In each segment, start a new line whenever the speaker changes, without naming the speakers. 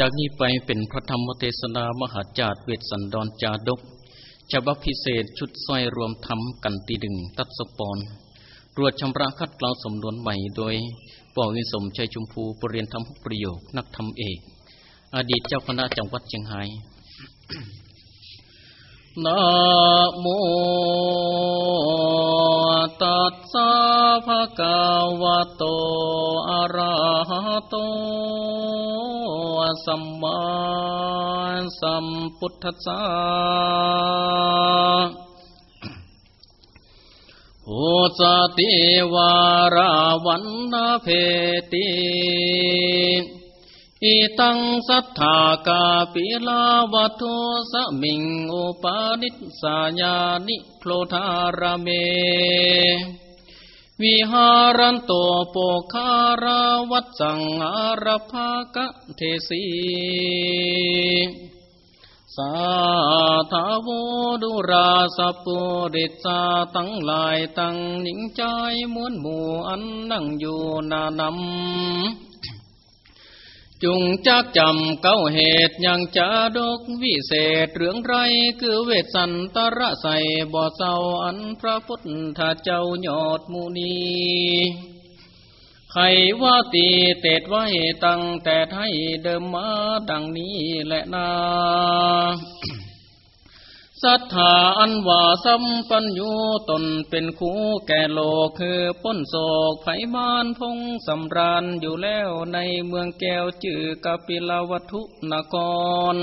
จากนี้ไปเป็นพระธรรมเทศนามหาจารเวสันดรจาดกฉบับพิเศษชุดสร้อยรวมธรรมกันตีดึงตัดสปอนรวดชำระคัดเกลาสมนวนใหม่โดยปอวิสมชัยชุมพูปรเรียนธรรมประโยคนักธรรมเอกอดีตเจ้าคณะจังหวัดเชียงไฮ้นะโมตัสสะภะคะวะโตอะระหะโต สัมมาสัมพุทธัสสะโหสติวาราวันนาเพติอิตังสัทธากาปิลาวัตุสมิงอุปาณิสาญานิโคลธารเม วิหารันโตโปคาราวัตสังอารภากะเทสีสาธาวดุราสปุริสาตั้งลายตั้งนิ่งใจมวนหมู่อันนั่งอยู่นานำ จุงจักจำเก้าเหตุยังจะดกวิเศษเรื่องไรคือเวสันตระใสบ่อเศร้าอันพระพุทธเจ้ายอดมูนีใครว่าตีเตดไว้ตั้งแต่ไทยเดิมมาดังนี้แหละนา ศรัทธาอันว่าสัมปัญญูตนเป็นคู่แก่โลกคือป้นโศกไผมานพงสำราญอยู่แล้วในเมืองแก้วจื่อกปิลวัตถุนคร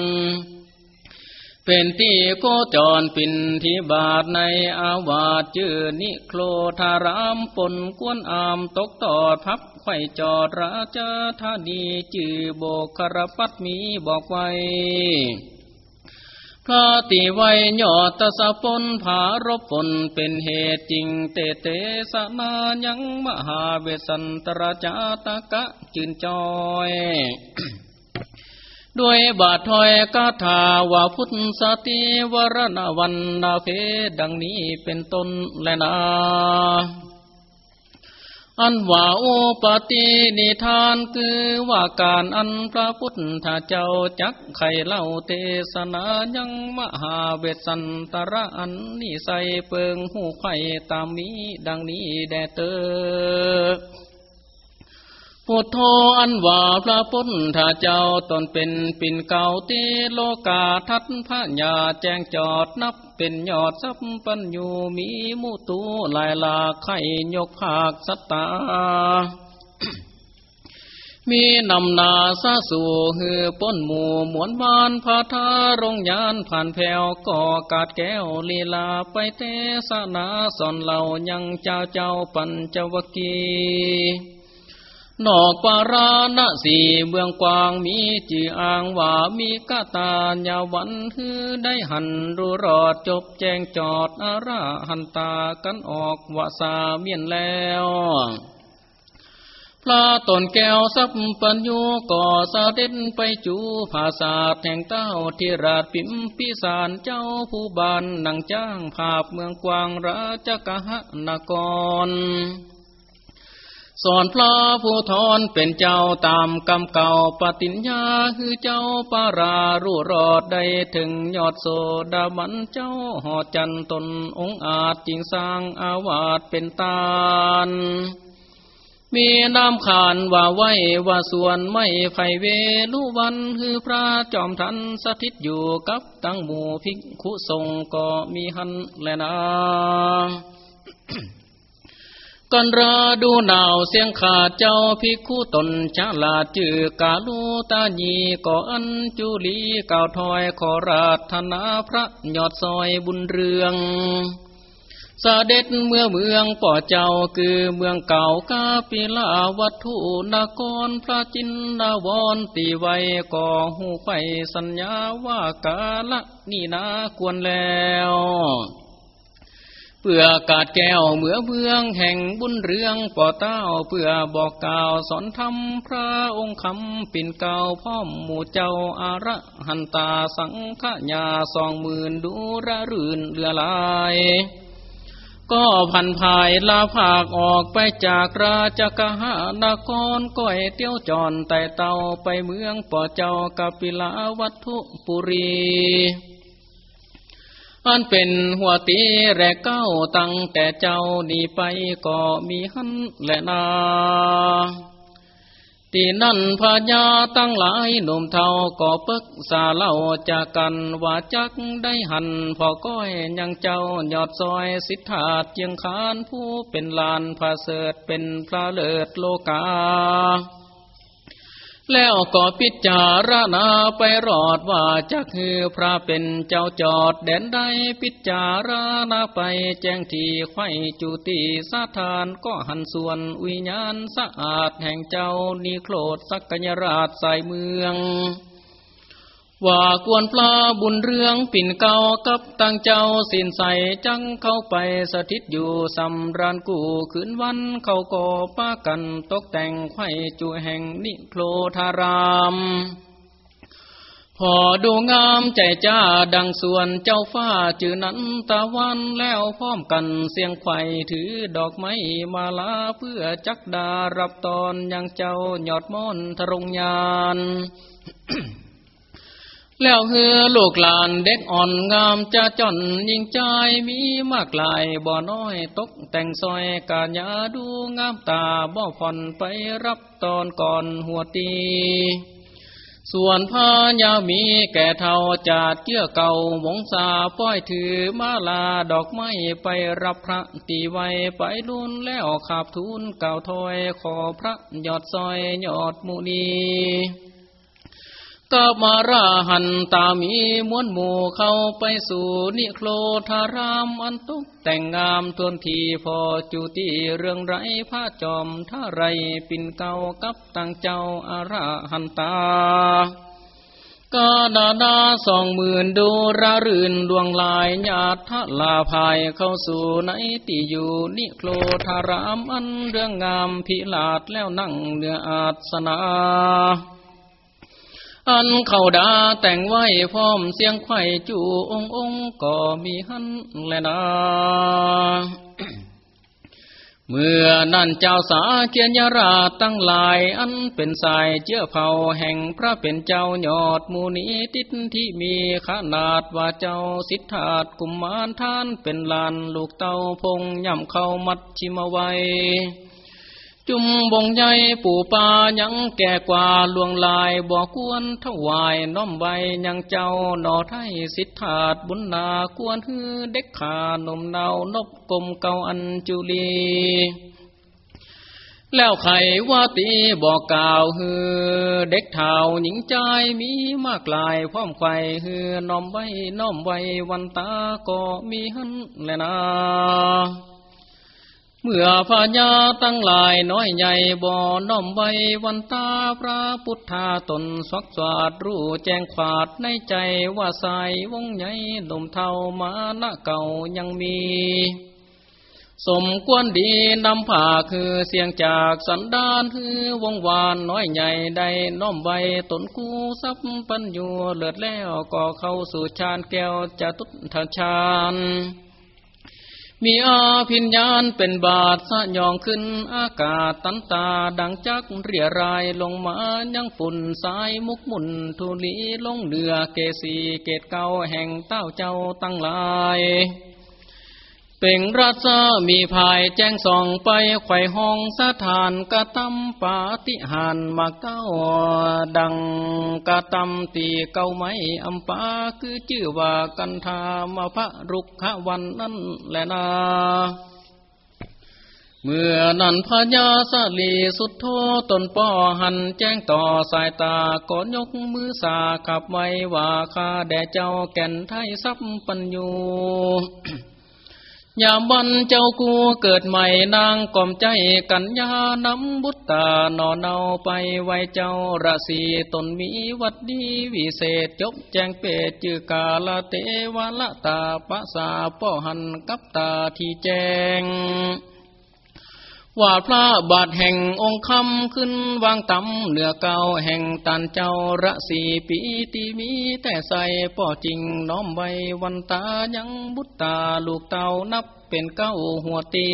เป็นที่โคจรปินที่บาทในอาวาสจื่อนิโครธารามปนกวนอามตกตอดพับไข่จอดราชธานีจื่อโบกครปัตมีบอกไว้ พระติไวยยอดตสะปนผารบปนเป็นเหตุจริงเตเตสนายังมหาเวสันตรจาตกะจืนจอยด้วยบาทถอยกาถาว่าพุทธสติวรณวันนาเพดังนี้เป็นต้นและนา อันว่าโอปตินิทานคือว่าการอันพระพุทธเจ้าจักไขเล่าเทศนายังมหาเวสันตระอันนิใสเปิงหูไข่ตามมีดังนี้แดเตอ พุทโธอันว่าพระพุทธเจ้าตนเป็นปิ่นเก่าตีโลกาทัตพระญาแจ้งจอดนับเป็นยอดสัพปัญญูมีมุตูลายลาไข่ยกภาคสตา มีนำนาซาสู่ฮือป้นหมู่หมวนบานพาทารงยานผ่านแผ่วก่อกาดแก้วลีลาไปเทศนาสอนเหล่ายังเจ้าเจ้าปัญจวกี นอกปาราณสีเมืองกวางมีจีอ่างว่ามีกาตาญาวันฮือได้หันรู้รอดจบแจงจอดอาราหันตากันออกวาสาเมียนแล้วพระตนแก้วสัพปัญญูก่อสาเด็นไปจูภาษาแห่งเต้าที่ราชปิมพิสารเจ้าผู้บานนังจ้างภาพเมืองกวางราชกะหนกร สอนพระผู้ทอนเป็นเจ้าตามกรรมเก่าปฏิญญาคือเจ้าปารารู้รอดได้ถึงยอดโสดาบันเจ้าหอจันตนองอาจจริงสร้างอาวาสเป็นตาลมีน้ำขานว่าไว้ว่าส่วนไม่ไฟเวลุวันคือพระจอมทันสถิตอยู่กับตั้งหมู่ภิกขุทรงก็มีหันแลนา กันราดูหนาวเสียงขาดเจ้าพิคุตนชาลาจือกาลูตาญีก่ออันจุลีก่าวถอยขอราธนาพระยอดซอยบุญเรืองสเด็จเมื่อเมืองป่อเจ้าคือเมืองเก่ากาปิลาวัตถุนากรพระจินนาวรตีไว้ก่อหูไฟสัญญาว่ากาละนี่นาควรแล้ว พื่อกาดแก้วเมื่อเมืองแห่งบุญเรืองป่อเต้าเพื่อบอกกล่าวสอนธรรมพระองค์คำปิ่นเก่าพ่อมหมู่เจ้าอาระหันตาสังฆญาสองหมื่นดูระรื่นเรือลายก็พันภายลาภาคออกไปจากราชกหานครก้อยเตี้ยวจอนแต่เตาไปเมืองป่อเจ้ากัปิลาวัตถุปุรี อันเป็นหัวตีแรกเก้าตั้งแต่เจ้านี่ไปก็มีหันและนาที่นั่นพญาตั้งหลายหนุ่มเทาก็ปึกสาเล่าจากกันว่าจักได้หันพอก้อยยังเจ้ายอดซอยสิทธาเจียงคานผู้เป็นลานพาเสดเป็นพระเลิศโลกา แล้วก็พิจารณาไปรอดว่าจะคือพระเป็นเจ้าจอดแดนใดพิจารณาไปแจ้งทีไข่จุติสาทานก็หันส่วนวิญญาณสะอาดแห่งเจ้านิโครดสักกัญราชใส่เมือง ว่ากวนปลาบุญเรืองปิ่นเก่ากับตั้งเจ้าสินใสจังเข้าไปสถิตอยู่สำรานกูขืนวันเขาก็ป้ากันตกแต่งไข่จูแห่งนิโครธารามพอดูงามใจจ้าดังส่วนเจ้าฟ้าจือนั้นตะวันแล้วพร้อมกันเสียงไข่ถือดอกไม้มาลาเพื่อจักดารับตอนยังเจ้าหยอดมอนทรงยาน แล้วเฮือลูกหลานเด็กอ่อนงามจะจอนยิงใจมีมากลายบ่อน้อยตกแต่งซอยกาญาดูงามตาบ่ผ่อนไปรับตอนก่อนหัวตีส่วนพญามีแก่เท่าจาดเจื้อเก่าวงสาป้อยถือมาลาดอกไม้ไปรับพระตีไว้ไปลุนแล้วขาบทุนเก่าถอยขอพระยอดซอยยอดมุนี ก็มาราหันตามีมวนหมู่เข้าไปสู่นิโครธารามอันตุกแต่งงามทวนทีพอจุติเรื่องไรพระจอมท่าไรปิ่นเก่ากับตังเจ้าอาราหันตาก็ดาดาสองหมื่นดูระรื่นดวงลายญาติทลาภายเข้าสู่ในที่อยู่นิโครธารามอันเรื่องงามพิลาดแล้วนั่งเนืออาสนา อันเขาดาแต่งไว้พร้อมเสียงไข่จูององก็มีหันแลนะเมื่อนั่นเจ้าสาเกียรยราชตั้งหลายอันเป็นสายเจื้อเผาแห่งพระเป็นเจ้ายอดมูนีติดที่มีขนาดว่าเจ้าสิทธาตกุมมารท่านเป็นลานลูกเต้าพงย่ำเข้ามัดชิมไว้ จุมบงใหญ่ปู่ปายังแก่กว่าลวงลายบ่กวนถวายน้อมใบยังเจ้าหนอไทยสิทธาตบุญนากวนฮือเด็กขานมเนานบกลมเกาอันจุลีแล้วไขว่าตีบอกกล่าวฮือ เด็กเท่าหญิงใจมีมากลายพร้อมไข่ฮือน้อมไว้น้อมไว้วันตาก็มีหันแลนะ เมื่อพญาตั้งหลายน้อยใหญ่บ่อน้อมไว้วันตาพระพุทธาตนสวักสวาดรู้แจ้งขวาดในใจว่าสายวงใหญ่หนุ่มเท่ามานะเก่ายังมี สมควรดีนำผ่าคือเสียงจากสันดานคือวงวานน้อยใหญ่ได้น้อมไว้ตนคู่ซับปัญญูเลิศแล้วก็เข้าสู่ฌานแก้วจะตุทฌาน มีอาพิญญาณเป็นบาทสะยองขึ้นอากาศตันตาดังจักเรียรายลงมายังฝุ่นสายมุกมุนทุลีลงเหนือเกสีเกตเก่าแห่งเต้าเจ้าตั้งหลาย เป่งราชามีภายแจ้งส่องไปไข่ห้องสถานกระตำปาติหานมาเก้าดังกระตำตีเก้าไม้อัมปาคือชื่อว่ากันธามาพระรุกขวันนั้นแหละนาเมื่อนั้นพญาสลีสุดโทตนป้อหันแจ้งต่อสายตาก่อนยกมือสาขับไว้ว่าข้าแด่เจ้าแก่นไทยสัพปัญญู ยามวันเจ้ากูเกิดใหม่นางกล่อมใจกันยานำบุตตาหนอนเอาไปไว้เจ้าราศีตนมีวัดดีวิเศษจบแจงเปดจือกาลเตวะละตาปะสาป้อหันกับตาที่แจง ว่าพระบาทแห่งองค์คำขึ้นวางตำเหนือเก่าแห่งตันเจ้าระสีปีติมีแต่ใส่ป่อจริงน้อมไว้วันตายังบุตตาลูกเต่านับเป็นเก้าหัวตี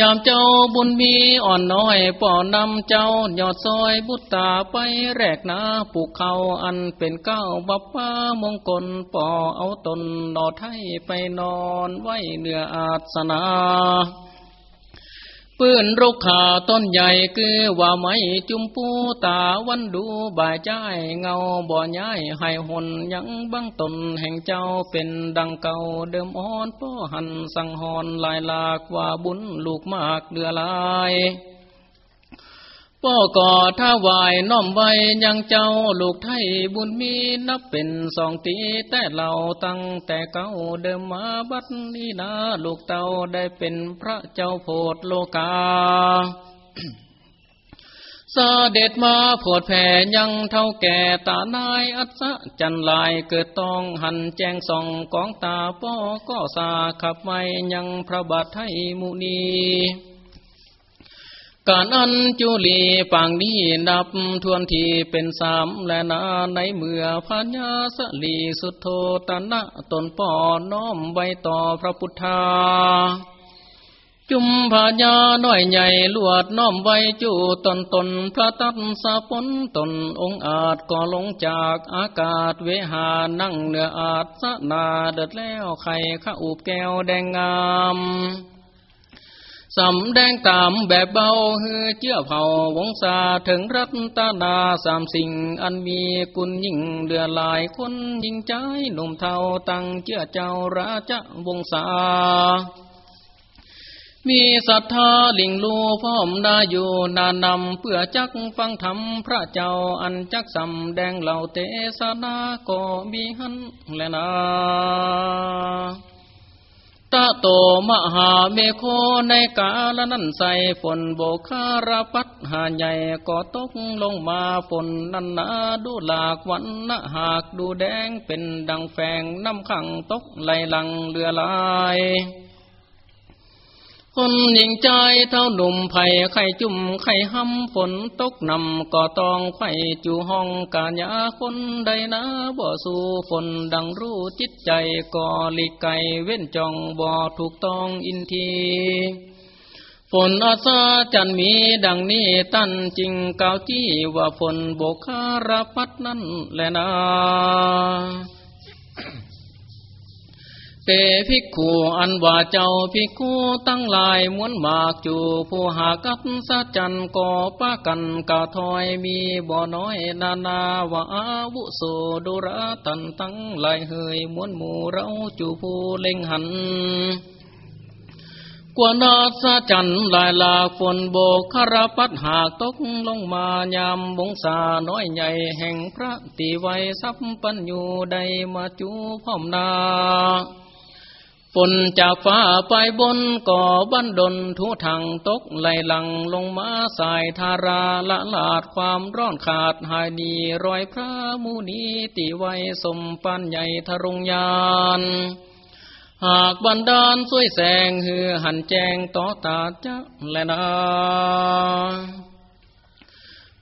ยามเจ้าบุญมีอ่อนน้อยป่อนำเจ้ายอดซอยบุตตาไปแรกนาปลูกเขาอันเป็นเก้าบับป้ามงคลป่อเอาตนดอไทยไปนอนไว้เหนืออาสนา ปืนรกขาต้นใหญ่คือว่าไม่จุมปูตาวันดูบ่ายใจเงาบ่อย้ายให้หนยังบังตนแห่งเจ้าเป็นดังเก่าเดิมอ่อนป้อหันสังหอนลายลากว่าบุญลูกมากเดือลาย ป้อก่อถ้าวายน้อมไว้ยังเจ้าลูกไทยบุญมีนับเป็นสองตีแต่เราตั้งแต่เก่าเดิมมาบัดนี้นาลูกเต่าได้เป็นพระเจ้าโพดโลกาสเด็จมาโผดแผ่ยังเท่าแก่ตานายอัศจันลายเกิดต้องหันแจงส่องกองตาป้อก็สาขับไม่ยังพระบาทไทยมุนี การอันจุลีปางนี้นับทวนทีเป็นสามและนาในเมื่อพญาสลีสุดโทตนะตนป่อน้อมไว้ต่อพระพุทธา จุมพญาน้อยใหญ่ลวดน้อมไว้จูตนตนพระตัดสะปนตนองอาจก็ลงจากอากาศเวหานั่งเหนืออาจสนาเดิดแล้วไข่ข้าอุบแก้วแดงงาม สำแดงตามแบบเบาเฮือเจื้อเผาวงศาถึงรัตนาสามสิ่งอันมีกุญยิ่งเดือลายคนยิ่งใจหนุ่มเทาตั้งเจื้อเจ้าราชวงศามีศรัทธาลิงลูพร้อมนาอยู่นานนำเพื่อจักฟังธรรมพระเจ้าอันจักสำแดงเหล่าเตสนาก็มีหันแลนา ตะโตมหาเมโคในกาลนั้นใส่ฝนโบคารพัดหาใหญ่ก็ตกลงมาฝนนันนาดูหลากวันนะหากดูแดงเป็นดังแฝงน้ำขังตกไหลหลังเรือลาย คนหญิงใจเท่าหนุ่มไผ่ไข่จุ่มไข่ห้ำฝนตกนำก็ต้องไข่จูห้องกาญยาคนใดนะบ่สู่ฝนดังรู้จิตใจก็ลีกไก่เว้นจองบ่ถูกต้องอินทีฝนอาซาจันมีดังนี้ตั้นจริงเกาที่ว่าฝนโบกคารพัดนั่นแหละนะ เตภิกขุอันว่าเจ้าภิกขุตั้งหลายม้วนหมากจูผู้หากับสัจจันก่อป้ากันกาถอยมีบ่อน้อยนานาว่าอาวุโสดุระตันตั้งหลายเฮยม้วนหมู่เราจูผู้เล็งหันกวนาสะจันลายลาฝนโบกคารปัดหากตกลงมายามบงสาน้อยใหญ่แห่งพระตีไวสัพปัญญูได้มาจูพร้อมนา ฝนจากฟ้าไปบนก่อบันดลทุทางตกไหลหลังลงมาสายทาราละลาดความร้อนขาดหายดีรอยพระมูนีติไวสมปันใหญ่ทรงยานหากบันดาลสวยแสงเหือหันแจงต่อตาจะและนา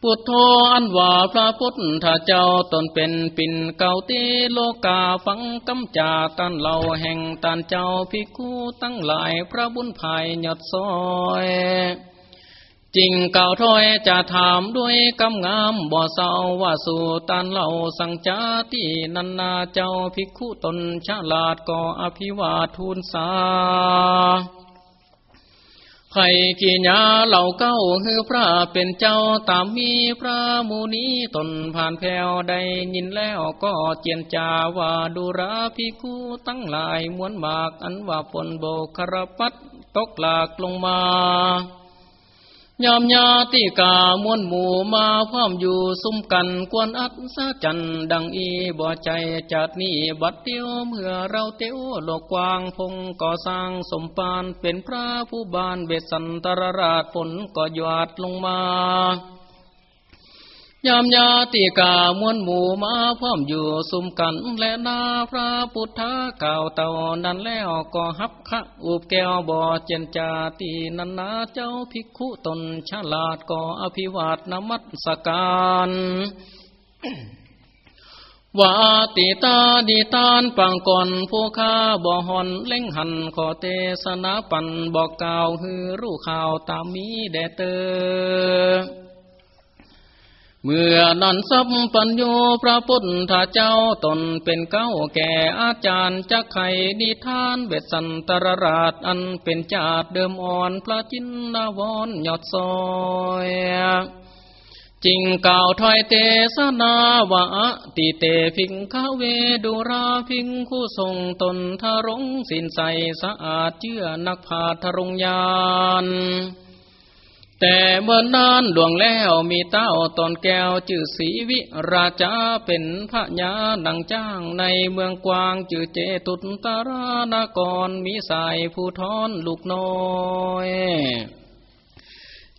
พุทโธอันว่าพระพุทธเจ้าตนเป็นปิ่นเก่าตีโลกาฟังกำจาตันเหล่าแห่งตันเจ้าพิคูตั้งหลายพระบุญภายหยดซอยจริงเก่าถ้อยจะถามด้วยกำงามบ่เศร้าว่าสู่ตันเหล่าสังจาที่นันนาเจ้าพิกคุตนฉลาดก่ออภิวาทูลสา ไข่กีญาเหล่าเก้าฮือพระเป็นเจ้าตามมีพระมูนีตนผ่านแผ่วได้ยินแล้วก็เจียนจาว่าดูราพิคูตั้งหลายมวนมากอันว่าปนโบกครปัดตกหลากลงมา ยามยาติกามวนหมู่มาพร้อมอยู่ซุ่มกันกวนอัดสะจันดังอีบ่ใจจัดนี้บัดเดียวเมื่อเราเตียวโลกกวางพงก่อสร้างสมปานเป็นพระผู้บานเบสันตรราชฝนก็หยาดลงมา ยามญาติกามวนหมู่มาพร้อมอยู่สุมกันและนาพระพุทธเก่าเต่านั้นแล้วก็ฮับขะอุบแก้วบ่อเจนจาตีนันนาเจ้าภิกขุตนฉลาดก็ออภิวาทนมัสการวาติตาดีตานปังก่อนผู้ข้าบ่หอนเล่งหันขอเตสนาปันบอกกล่าวฮือรู้ข่าวตามมีแดเตอ เมื่อนั้นสัพปัญโยพระพุทธเจ้าตนเป็นเก้าแก่อาจารย์จักไขนิทานเวสันตรราชอันเป็นจาดเดิมอ่อนพระจินนาวรยอดซอยจริงกล่าวถอยเตสนาวะติเตพิงคาเวดุราพิงคู่ทรงตนทารงสินใสสะอาดเชื่อนักพาทรงยาน แต่เมื่อนานดวงแล้วมีเต้าตอนแก้วจื่อสีวิราชาเป็นพระญาดังจ้างในเมืองกวางจื่อเจตุตารานกรมีสายผู้ทอนลูกน้อย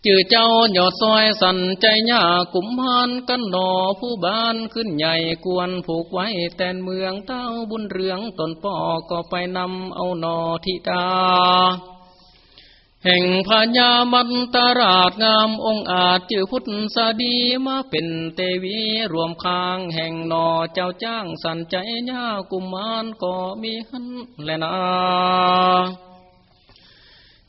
จื่อเจ้าหยอดซอยสันใจหญ้ากุมพานกันหนอผู้บ้านขึ้นใหญ่กวนผูกไว้แต่นเมืองเต้าบุญเรืองตนป่อก็ไปนำเอาหนอทิดา แห่งพญามันตราชงามองอาจจือพุทธสดีมาเป็นเตวีรวมคางแห่งนอเจ้าจ้างสันใจหญ้ากุมารก็มีหันแลนา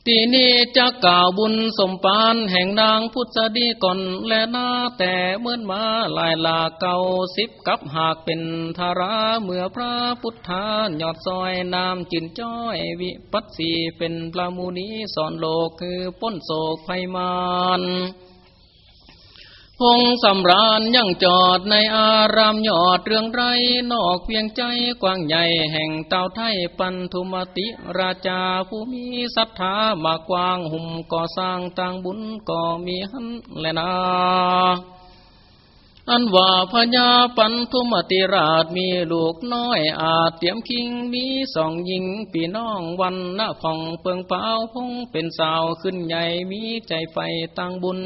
ทีนี้จะกล่าวบุญสมปานแห่งนางพุทธดีก่อนและนาแต่เมื่อมาลายลาเก่าสิบกับหากเป็นธาราเมื่อพระพุทธายอดซอยนามจินจ้อยวิปัสสีเป็นปลามูนีสอนโลกคือป้นโศกภัยมาน พงสำราญยังจอดในอารามยอดเรื่องไรนอกเพียงใจกว้างใหญ่แห่งเต่าไทยปันธุมติราชาผู้มีศรัทธามากว้างหุ่มก่อสร้างต่างบุญก็มีหันแลนาอันว่าพญาปันธุมติราชมีลูกน้อยอาจเตรียมคิงมีสองหญิงปีน้องวันณผ่องเปิงเปล่าพงเป็นสาวขึ้นใหญ่มีใจไฟตั้งบุญ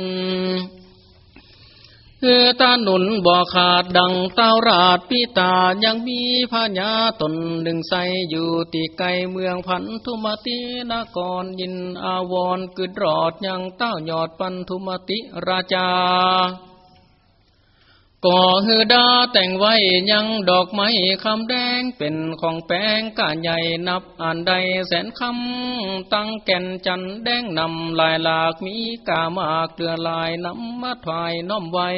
คือตาหนุนบ่อขาดดังเต้าราดพิตายังมีพญาตนหนึ่งใสอยู่ตีไกลเมืองพันธุมตินกรยินอาวรกึดรอดยังเต้ายอดปันธุมติราชา ก่อฮือดาแต่งไว้ยังดอกไม้คำแดงเป็นของแป้งกาใหญ่นับอ่านใดแสนคำตั้งแก่นจันแดงนำลายหลากมีกามากเกลือลายน้ำมาถวายน้อมไว้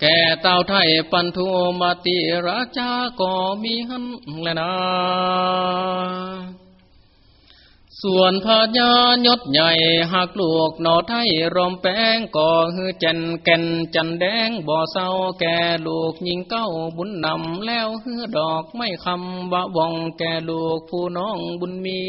แก่เต่าไทยปันทุมาติราชาก็มีหันแลนะ ส่วนพญายศใหญ่หักลูกนอไทยรอมแป้งก่อฮือจันแก่นจันแดงบ่อเศร้าแก่ลูกยิงเก้าบุญนำแล้วฮือดอกไม่คำบะวองแก่ลูกผู้น้องบุญมี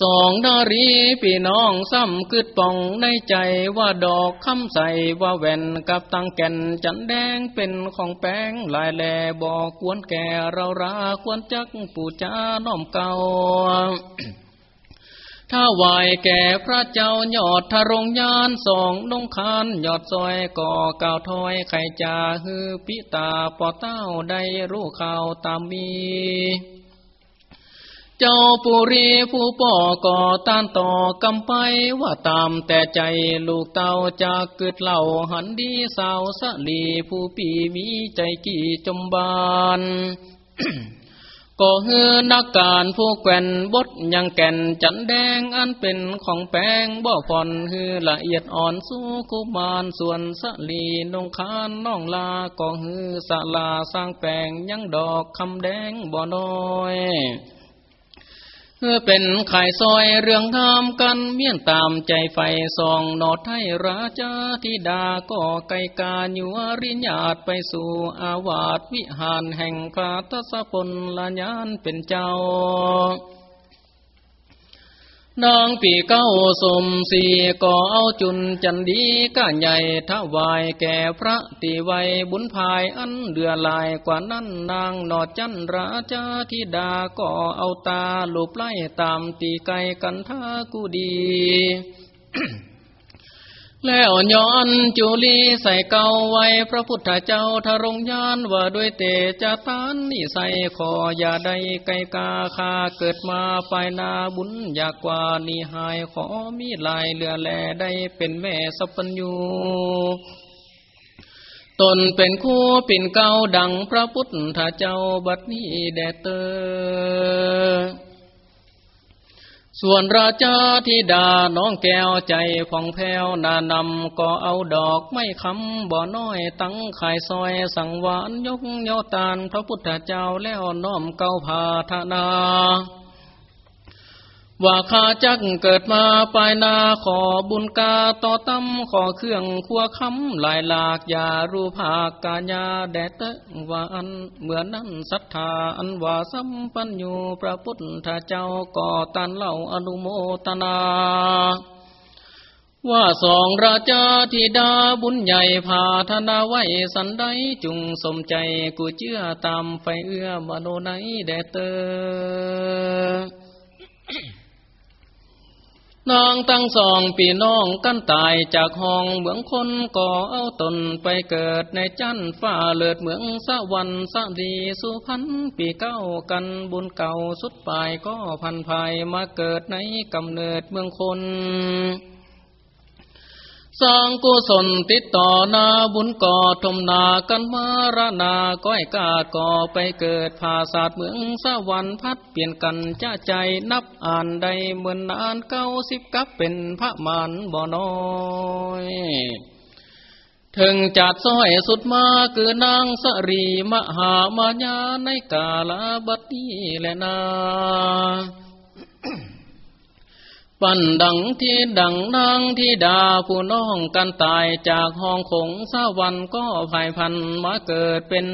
สองนารีพี่น้องซ้ำคืดป่องในใจว่าดอกคำใสว่าแว่นกับตังแก่นจันแดงเป็นของแป้งลายแลบอกควรแก่เราราควรจักปู่จ้าน้อมเก่าถ้าไหวแก่พระเจ้ายอดทรงยานสองนงคานยอดซอยก่อก่าวถอยไข่จ่าฮือพิตาปอเต้าได้รู้ข่าวตามมี เจ้าปุรีผู้ป่อก่อต้านต่อกำไปว่าตามแต่ใจลูกเต่าจากเกิดเหล่าหันดีสาวสลีผู้ปีมีใจกี่จมบานก็เฮือนักการผู้แก่นบดยังแก่นจันแดงอันเป็นของแป้งบ่ผ่อนฮือละเอียดอ่อนสู้กุมารส่วนสลีนงคานน้องลาก็ฮือสลาสร้างแปลงยังดอกคำแดงบ่น้อย เป็นขายซอยเรื่องงามกันเมี่ยนตามใจไฟสองนอดไทยราชาธิดาก็ไกกาอยู่ริญญาตไปสู่อาวาสวิหารแห่งพระทศพลลญานเป็นเจ้า นางปีเก้าสมสีก่อเอาจุนจันดีก้าใหญ่ทวายแก่พระตีไวบุญภายอันเดือลายกว่านั้นนางนอดจันราชาธิดาก่อเอาตาลูบไล่ตามตีไกกันท่ากูดี แล้วย้อนจุลีใส่เก่าไว้พระพุทธเจ้าทรงยานว่าด้วยเตจตานนี่ใส่ขออย่าได้ไกลกาคาเกิดมาไปนาบุญอยากกว่านี่หายขอมีลายเรือแลได้เป็นแม่สัพพัญญูตนเป็นคู่ปิ่นเก้าดังพระพุทธเจ้าบัดนี้แดเตอ ส่วนราชาธิดาน้องแก้วใจผ่องแผ้วนานำก็เอาดอกไม่คำบ่อน้อยตั้งขายซอยสังวานยกยอตานพระพุทธเจ้าแล้วน้อมเก้าพาธนา ว่าข้าจักเกิดมาปลายนาขอบุญกาต่อตั้มขอเครื่องคัวคำหลายหลากอย่ารูภากาญาแดดเตว่าอันเหมือนนั้นศรัทธาอันว่าสัมปัญญูพระพุทธเจ้าก่อตันเล่าอนุโมตนาว่าสองราชาธิดาบุญใหญ่พาธนาไว้สันไดจุงสมใจกูเชื่อตามไฟเอื้อมโนไนแดเตอ นางตั้งสองปีน้องกันตายจากห้องเมืองคนก่อเอาตนไปเกิดในจันฝ้าเลิดเมืองสะวันสะดีสุพันปีเก้ากันบุญเก่าสุดปลายก็พันภายมาเกิดในกำเนิดเมืองคน สร้างกุศลติดต่อนาบุญก่อทมนากันมารนาก้อยกาดก่อไปเกิดภาษาเมืองสวรรค์พัดเปลี่ยนกันจะใจนับอ่านใดเหมือนนานเก้าสิบกับเป็นพระมานบ่อน้อยถึงจัดส้อยสุดมาคือนางสรีมหามายาในกาลบัดนี้แลนา ปันดังที่ดังนางที่ดาผู้น้องกันตายจากห้องคงสวรรค์ก็ภายพันมาเกิดเป็น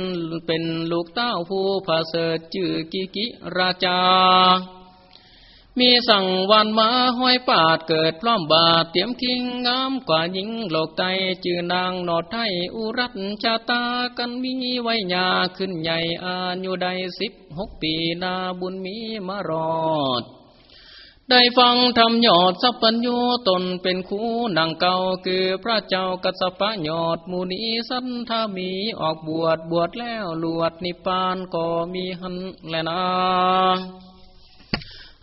เป็นลูกเต้าผู้ผาเสดจื่อกิกิราชา มีสั่งวันมาห้อยปาดเกิดพร้อมบาทเตรียมคิงงามกว่าหญิงโลกใจจื่อนางนอดไทยอุรัตชาตากันมีไว้ยาขึ้นใหญ่อายุใดสิบหกปีนาบุญมีมารอด ได้ฟังธรรมยอดสัพพัญญูตนเป็นคู่นางเก่าคือพระเจ้ากัสปะยอดมูนีสันทามีออกบวชบวชแล้วลวดนิพานก็มีหันแลนา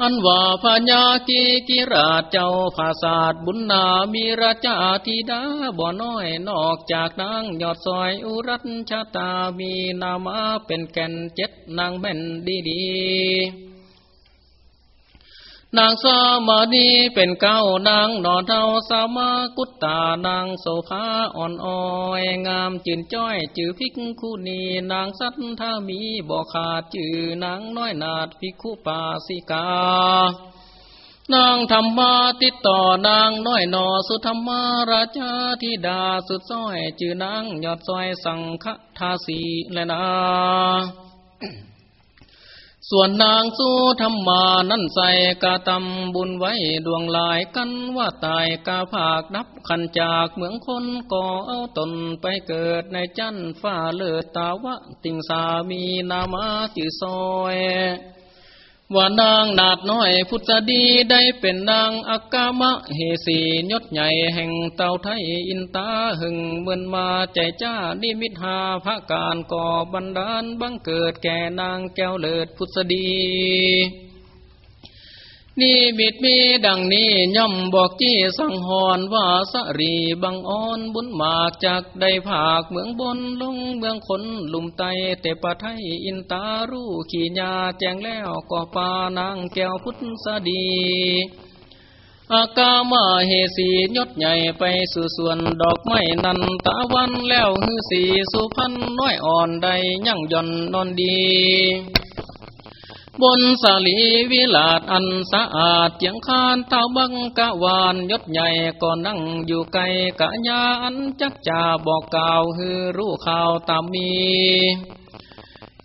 อันว่าพญากีกิราชเจ้าภาษาดบุญนามีราชาธิดาบ่อน้อยนอกจากนางยอดซอยอุรัชชาตามีนามาเป็นแก่นเจ็ดนางแม่นดีดี นางสามานีเป็นเก้านางนอนเท่าสามากุตตานางโสภาอ่อนอ้อยงามจืนจ้อยจือพิกคู่นีนางสัทธามีบ่ขาดจือนางน้อยนาดพิคุปาสิกานางธรรมาติดต่อนางน้อยนอสุธรรมาราชาธิดาสุดซ้อยจือนางยอดซอยสังฆทาสีและนา ส่วนนางสู้ธรรมานั่นใส่กาตำบุญไว้ดวงลายกันว่าตายกาผากนับขันจากเมืองคนก่อเอาตนไปเกิดในจันฝ้าเลือตาวะติงสามีนามาจือซอย ว่านางนาดน้อยพุทธดีได้เป็นนางอากามะเฮสียศใหญ่แห่งเต่าไทยอินตาหึงเมือนมาใจจ้านิมิตหาพระการก่อบันดาลบังเกิดแก่นางแก้วเลิศพุทธดี นี่บิดมีดังนี้ย่อมบอกจี้สังหอนว่าสรีบังอ่อนบุญมากจากได้ภาคเมืองบนลงเมืองคนลุมไตเตปะไทยอินตารู้ขี่ยาแจงแล้วก็ปานางแก้วพุทธดีอากามาเฮสียศใหญ่ไปสู่ส่วนดอกไม้นันตะวันแล้วฮือสีสุพันน้อยอ่อนใดยั่งย่อนนอนดี บนสาลีวิลาดอันสะอาดเจียงคานเต้าบังกะวานยศใหญ่ก็นั่งอยู่ไกลกะยาอันจักจ่าบอกกล่าวฮือรู้ข่าวตามมี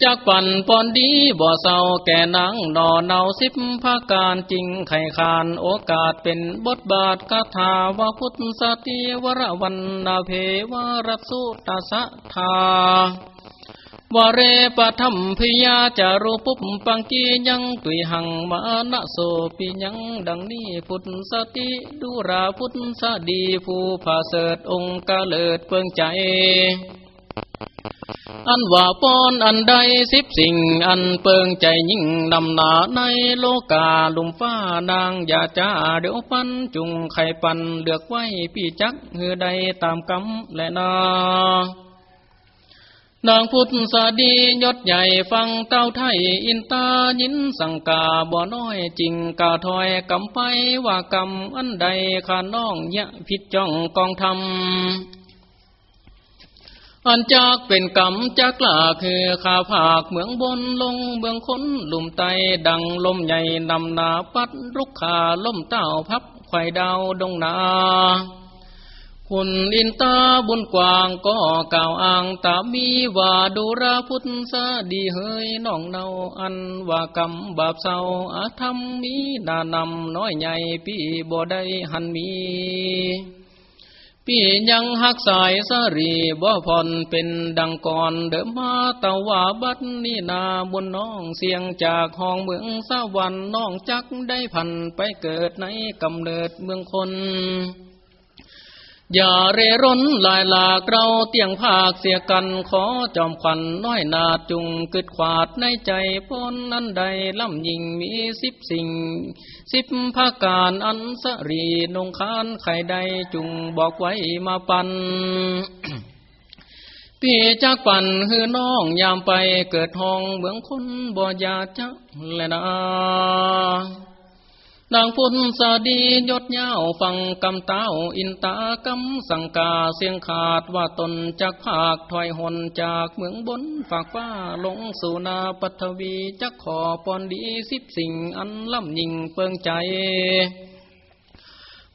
จากปั่นปอนดีบ่อเศร้าแก่นังนอเนาสิบภาการจริงไข่คานโอกาสเป็นบทบาทคาถาวพุทธสติวรวันนาเพวรสุตาสะทา วเรปธรรมพยาจารุปุปปังกียังตุยหังมานะโสปิยังดังนี้พุทธสติดูราพุทธสดีผู้ผาเสดองค์กาเลิดเปิงใจ อันว่าปอนอันใดสิบสิ่งอันเปิงใจยิ่งนำหนาในโลกาลุมฟ้านางอย่าจ้าเดี๋ยวปันจุงไข่ปันเลือกไว้พี่จักเฮือใดตามกำและนา นางพุทธสดียศใหญ่ฟังเต้าไทยอินตายินสังกาบ่อน้อยจริงกาถอยกำไปว่ากำอันใดขาน้องยะพิจจ้องกองทำอันจากเป็นกรรมจากลาคือขาผากเมืองบนลงเมืองค้นลุ่มไตดังลมใหญ่นำนาปัดลุกขาล่มเต้าพับไข่ดาวดงนา คุณอินตาบุญกวางก็กล่าวอ้างตามีว่าดูราพุทธดีเฮยน้องเนาอันว่ากรรมบาปเศร้าอาธรรมมีนานำน้อยใหญ่พี่บ่ได้หันมีพี่ยังหักสายสรีบ่พรเป็นดังก่อนเดิมมาตะว่าบัดนี่นาบนน้องเสียงจากห้องเมืองสวรรค์น้องจักได้พันไปเกิดในกำเนิดเมืองคน อย่าเร่ร่นลายหลากเราเตียงภาคเสียกันขอจอมขวัญนน้อยนาจุงกึดขวาดในใจพ้นนั้นใดล่ำยิงมีสิบสิ่ง สิบภาการอันสรีนงคานไข่ใดจุงบอกไว้มาปันพี่จักปั่นฮือน้องยามไปเกิดห้องเมืองคนบ่ยาจะแลนะ นางพุทธาดียศเย้าฟังกำเต้าอินตากำสังกาเสียงขาดว่าตนจากภาคถอยหนจากเมืองบนฝากฟ้าลงสู่นาปัทวีจักขอปอนดีสิบสิ่งอันล่ำยิงเปิงใจ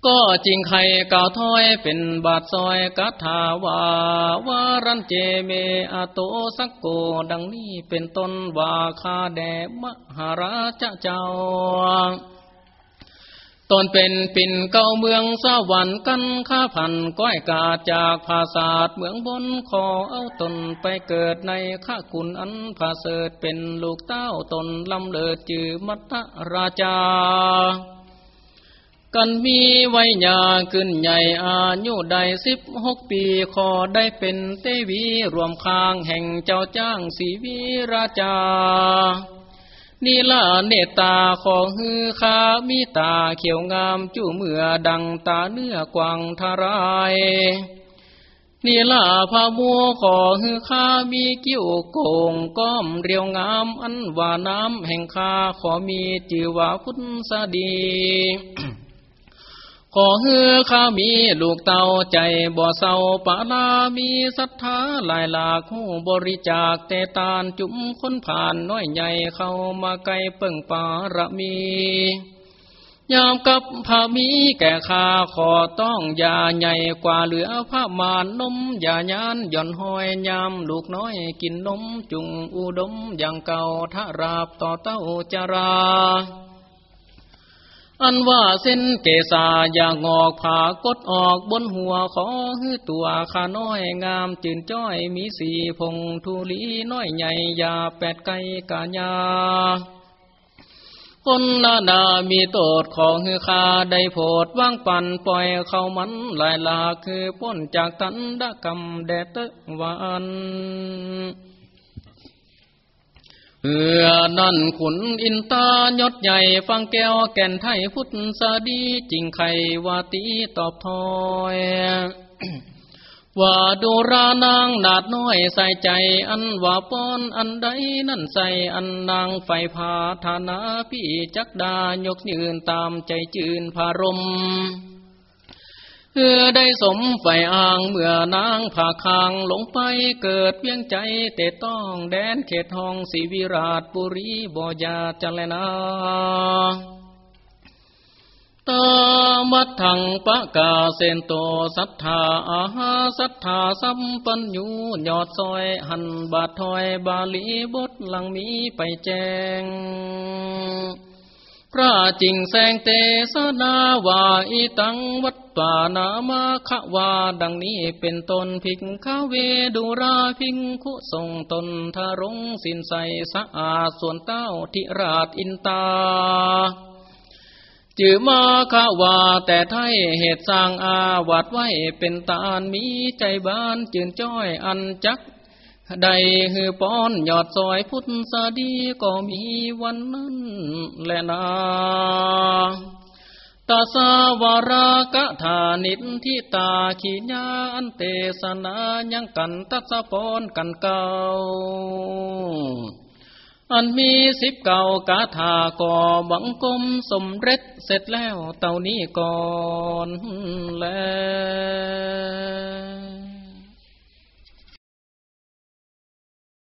ก็จริงใครก่าวถ้อยเป็นบาทซอยกัถาวาวารันเจเมอาโตสักโกดังนี้เป็นต้นว่าคาแดมหาราชเจ้า ตนเป็นปิ่นเก่าเมืองสวรรค์กันข้าพันก้อยกาจากภาษาเมืองบนขอเอาตนไปเกิดในข้าคุณอันภาเสดเป็นลูกเต้าตนลำเลิดจือมัตราชากันมีไวยาขึ้นใหญ่อายุได้สิบหกปีขอได้เป็นเตวีรวมคางแห่งเจ้าจ้างสีวีราชา นีลาเนตาของฮือคามีตาเขียวงามจู่เมื่อดังตาเนื้อกวางทารายนีลาพามัวขอฮือคามีกิ้วโกงก้อมเรียวงามอันว่าน้ำแห่งคาขอมีจิว่าพุทธสดี ขอเฮือข้ามีลูกเต่าใจบ่อเศร้าปาลามีศรัทธาหลายหลากหูบริจาคแต่ตานจุ่มคนผ่านน้อยใหญ่เข้ามาไกลเปิ่งปารมี ยามกับพามีแก่ข้าขอต้องยาใหญ่กว่าเหลือผ้ามานนมยายานย่อนหอยยามลูกน้อยกินนมจุงอุดมอย่างเก่าทาราบต่อเต้าจารา อันว่าเส้นเกษาอย่างอกผากดออกบนหัวขอฮือตัวขาน้อยงามจืนจ้อยมีสีพงทุลีน้อยใหญ่ยาแปดไก่กาญาคนนานามีโตดของฮือคาได้โพดว่างปันปล่อยเข้ามันลายลาคือป้นจากตันดกรรมแดดตะวัน เอือนั่นขุนอินตายศใหญ่ฟังแก้วแก่นไทยพุทธสดีจริงไขวาตีตอบทอยว่าดูรานางนาดน้อยใส่ใจอันว่าป้อนอันใดนั่นใส่อันนางไฟพาธานาพี่จักดายกยืนตามใจจืนพารม เพื่อได้สมไฟอ่างเมื่อนางผ่าคางหลงไปเกิดเพียงใจแต่ต้องแดนเขตห้องสีวิราชปุรีบอยาจันเลนาตามัดทังปะกาเซนโตสัทธาอาหาสัทธาสัมปัญญูยอดซอยหันบาทถอยบาลีบทหลังมีไปแจง พระจิงแสงเตสนาวาอิตังวัตปานามาคะวาดังนี้เป็นตนพิกขาเวดูราพิงคุทรงตนทารงสินใสสะอาดส่วนเต้าทิราชอินตาจือมาขาวาแต่ไทยเหตุสร้างอาวัดไว้เป็นตาลมีใจบ้านจืนจ้อยอันจัก ใดฮือป้อนยอดซอยพุทธสดีก็มีวันนั้นแลนาตาสาวรากะธานิทิตาขีญาอันเตสนายังกันตัสปอนกันเก่า อันมีสิบเก่ากาถาก่อบังกลมสมเร็จเสร็จแล้วเต่านี้ก่อนแล้ว